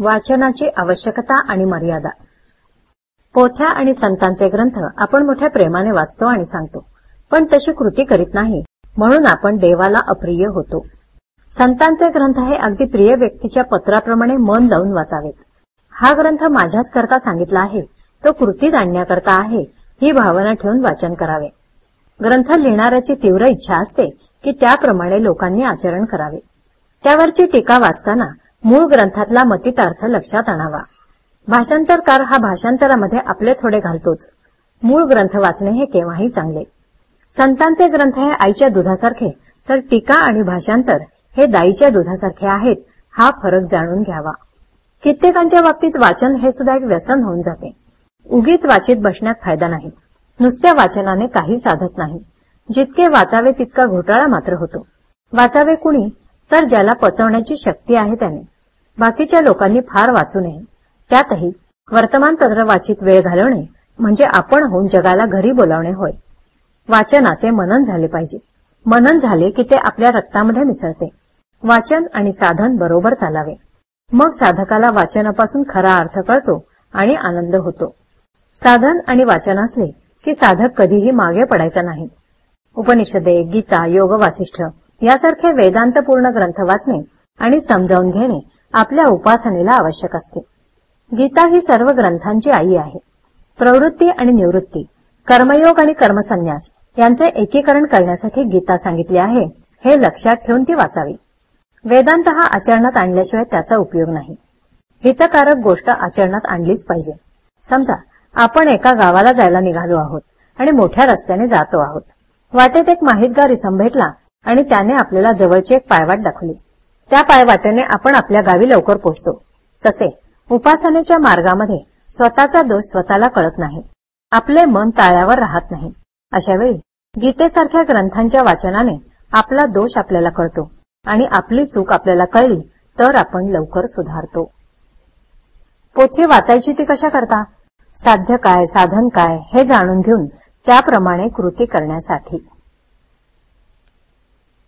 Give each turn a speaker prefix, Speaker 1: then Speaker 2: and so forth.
Speaker 1: वाचनाची आवश्यकता आणि मर्यादा. पोथ्या आणि संतांचे ग्रंथ आपण मोठ्या प्रेमाने वाचतो आणि सांगतो. पण तशी कृती करीत नाही म्हणून आपण देवाला अप्रिय होतो. संतांचे ग्रंथ हे अगदी प्रिय व्यक्तीच्या पत्राप्रमाणे मन लावून वाचावेत. हा ग्रंथ माझ्याच करता सांगितला आहे तो कृतीत आणण्याकरता आहे ही भावना ठेवून वाचन करावे. ग्रंथ लिहिणाऱ्याची तीव्र इच्छा असते की त्याप्रमाणे लोकांनी आचरण करावे. त्यावरची टीका वाचताना मूळ ग्रंथातला मतितार्थ लक्षात आणावा. भाषांतरकार हा भाषांतरामध्ये आपले थोडे घालतोच. मूळ ग्रंथ वाचणे हे केव्हाही चांगले. संतांचे ग्रंथ हे आईच्या दुधासारखे तर टीका आणि भाषांतर हे दाईच्या दुधासारखे आहेत हा फरक जाणून घ्यावा. कित्येकांच्या बाबतीत वाचन हे सुद्धा एक व्यसन होऊन जाते. उगीच वाचित बसण्यात फायदा नाही. नुसत्या वाचनाने काही साधत नाही. जितके वाचावे तितका घोटाळा मात्र होतो. वाचावे कुणी? तर ज्याला पचवण्याची शक्ती आहे त्याने. बाकीच्या लोकांनी फार वाचू नये. त्यातही वर्तमानपत्र वाचित वेळ घालवणे म्हणजे आपण होऊन जगाला घरी बोलावणे होय. वाचनाचे मनन झाले पाहिजे. मनन झाले की ते आपल्या रक्तामध्ये मिसळते. वाचन आणि साधन बरोबर चालावे. मग साधकाला वाचनापासून खरा अर्थ कळतो आणि आनंद होतो. साधन आणि वाचन असले की साधक कधीही मागे पडायचा नाही. उपनिषदे गीता योग वासिष्ठ यासारखे वेदांतपूर्ण ग्रंथ वाचणे आणि समजावून घेणे आपल्या उपासनेला आवश्यक असते. गीता ही सर्व ग्रंथांची आई आहे. प्रवृत्ती आणि निवृत्ती कर्मयोग आणि कर्मसन्यास यांचे एकीकरण करण्यासाठी गीता सांगितली आहे हे लक्षात ठेवून ती वाचावी. वेदांत हा आचरणात आणल्याशिवाय त्याचा उपयोग नाही. हितकारक गोष्ट आचरणात आणलीच पाहिजे. समजा आपण एका गावाला जायला निघालो आहोत आणि मोठ्या रस्त्याने जातो आहोत. वाटेत एक माहितगार इसम भेटला आणि त्याने आपल्याला जवळची एक पायवाट दाखवली. त्या पायवाटेने आपण आपल्या गावी लवकर पोचतो तसे उपासनेच्या मार्गामध्ये स्वतःचा दोष स्वतःला कळत नाही. आपले मन ताळ्यावर राहत नाही. अशा वेळी गीतेसारख्या ग्रंथांच्या वाचनाने आपला दोष आपल्याला कळतो आणि आपली चूक आपल्याला कळली तर आपण लवकर सुधारतो. पोथी वाचायची ती कशा करता? साध्य काय साधन काय हे जाणून घेऊन त्याप्रमाणे कृती करण्यासाठी.